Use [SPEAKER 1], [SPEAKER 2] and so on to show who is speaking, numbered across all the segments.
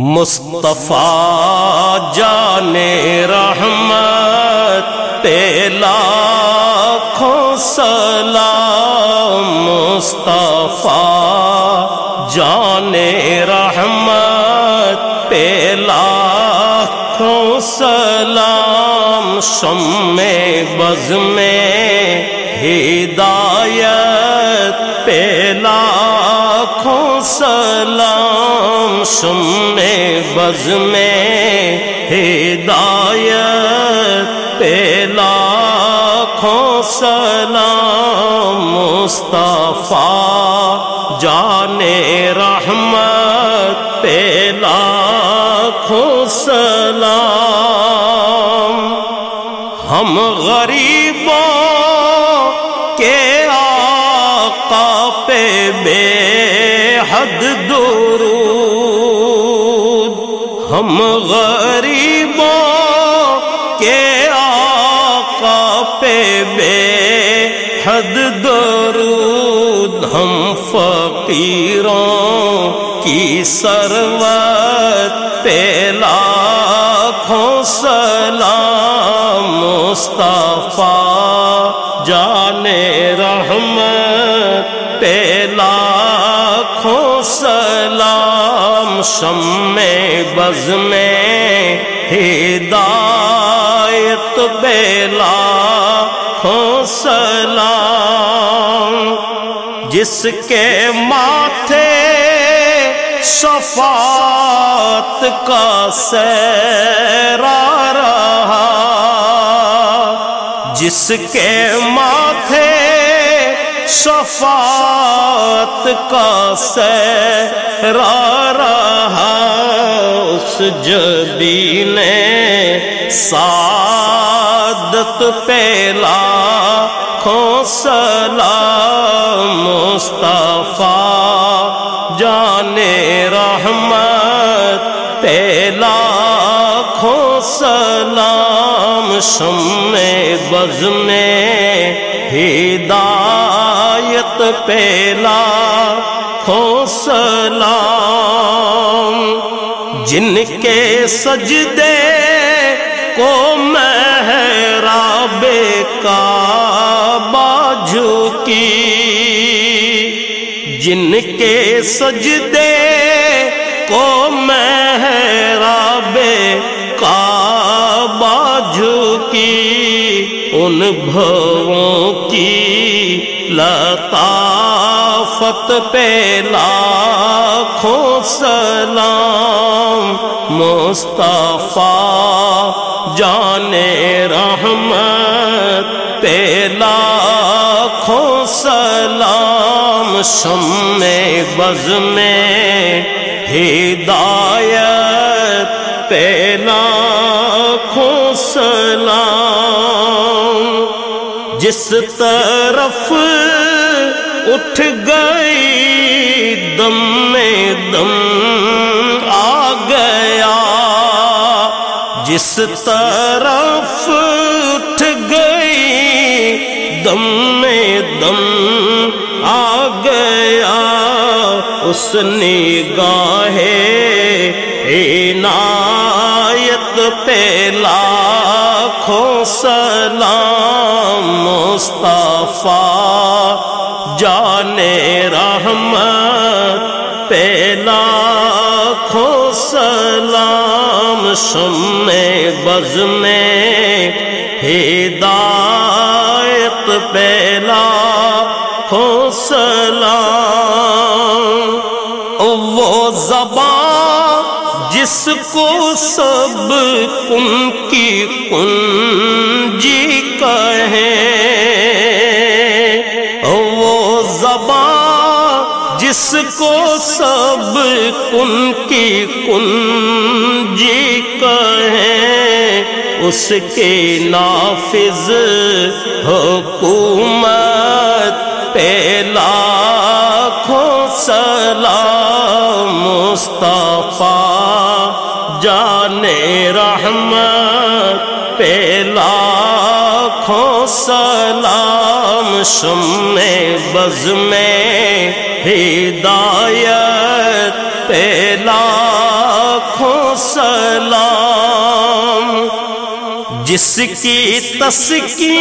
[SPEAKER 1] مصطفیٰ جان رحمت، تیلا سلام، مصطفیٰ جان رحمت پیلا سلام شم بز میں ہدایت پیلا سلام شم بز میں ہدایت پیلا سلام مصطفیٰ جان رحمت پیلا سلام ہم غریبوں کے آقا پہ بے حد درود ہم غریبوں کے آقا پہ بے حد درود، ہم فقیروں کی سروت پیلا سلام، مصطفیٰ شم بز میں ہدایت بیلا سلام۔ جس کے ماتھے شفاعت کا سیرا رہا، جس کے ماتھے شفاعت کا سیرا رہا، اس جبی نے سعادت پیلا کھو سلام مصطفیٰ جان رحمت پیلا کھو سلام شم بز میں ہدایت پیلا سلام جن کے سجدے کو محراب کا باجو کی جن کے سجدے کو محراب کا باجو کی ان بھووں کی لطافت پہ لاکھوں سلام، مصطفیٰ جان رحمت پہ لاکھوں سلام شم بز میں ہدایت پہ جس طرف اٹھ گئی دم میں دم آ گیا، جس طرف اٹھ گئی دم میں دم آ گیا، اس نگاہ عنایت پہ لاکھوں سلام مصطفیٰ، جان رحمت پہ لاکھوں سلام شم بز میں ہدایت پہ لاکھوں سلام۔ وہ زبان جس کو سب کن کی کنجی کہیں جس کو سب کن کی کنجی کہیں اس کے نافذ حکومت پہ لاکھوں سلام مصطفیٰ جان رحمت پہ لاکھوں سلام شم بز میں ہدایت پہ لاکھوں سلام۔ جس کی تسکی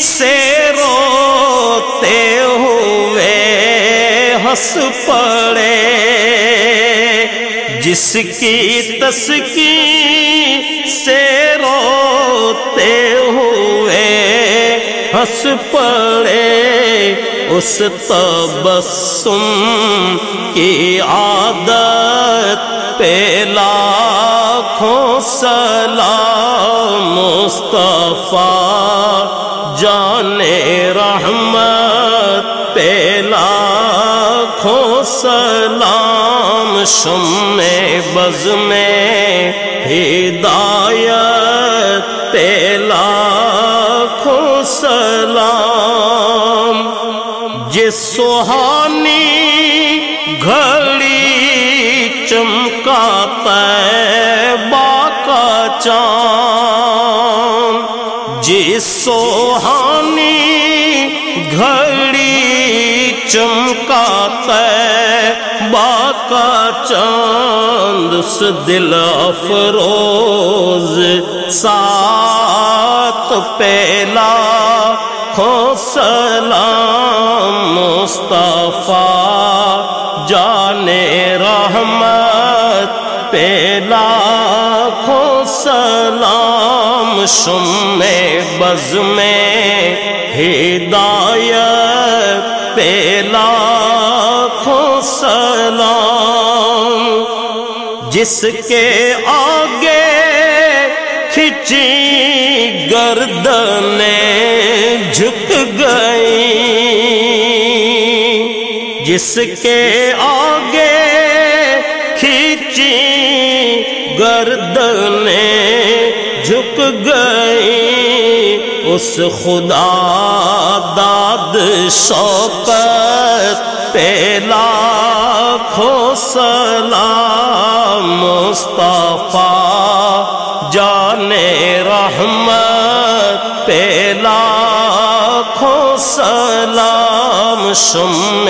[SPEAKER 1] سے روتے ہوئے ہنس پڑے۔ جس کی تسکی سے ہنس پڑے اس تبسم کی عادت پہ لاکھوں سلام مصطفیٰ جانے رحمت پہ لاکھوں سلام شم بز میں ہدایت پہ لاکھوں جس سہانی گھڑی چمکا کا چاند۔ جی جس سوہانی گھڑی چمکا کا چاند۔ اس دل افروز سات پہلا کھو سلام مصطفیٰ جانے رحمت پہلا کھو سلام شم بز میں ہدایت پہلا کھو سلام۔ جس کے آگے کھچی گردنیں جس کے آگے کھینچی گردنیں جھک گئی، اس خدا داد شوقت پہلا کھو سلام مصطفیٰ سلام شم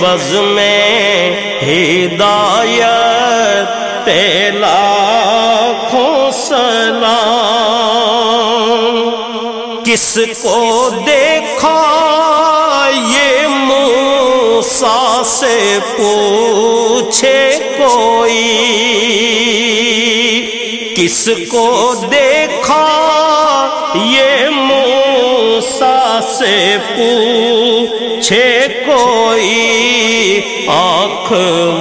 [SPEAKER 1] بز میں ہدایت پہلا کھو سلام۔ کس کو دیکھا یہ موسا سے پوچھے کوئی۔ کس کو دیکھا یہ موسا سے پوچھے کوئی آنکھ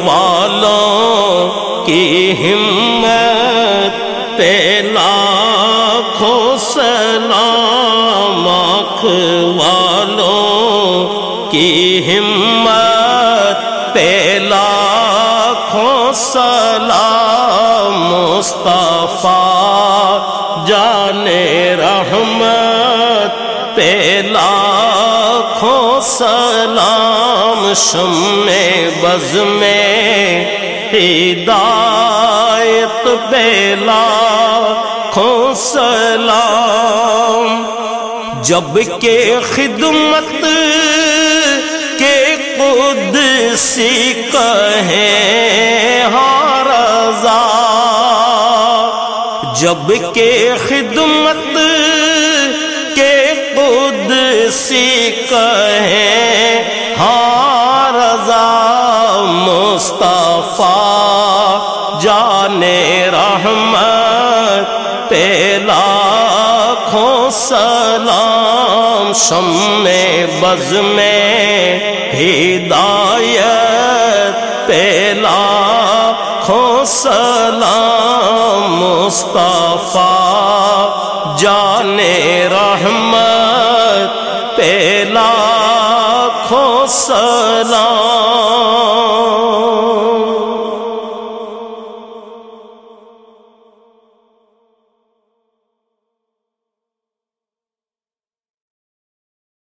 [SPEAKER 1] والوں کی ہمت پہ لاکھوں سلام آنکھ والوں کی ہمت شم بز میں، ہدایت بیلا سلام جب کے خدمت کے خود سی کہیں ہاں رضا۔ جب کے خدمت کے خود سی کہیں جانے رحمت پہلا کھو سلام شم بز میں ہدایت پہلا کھو سلام مصطفیٰ جانے رحمت پہلا کھو سلام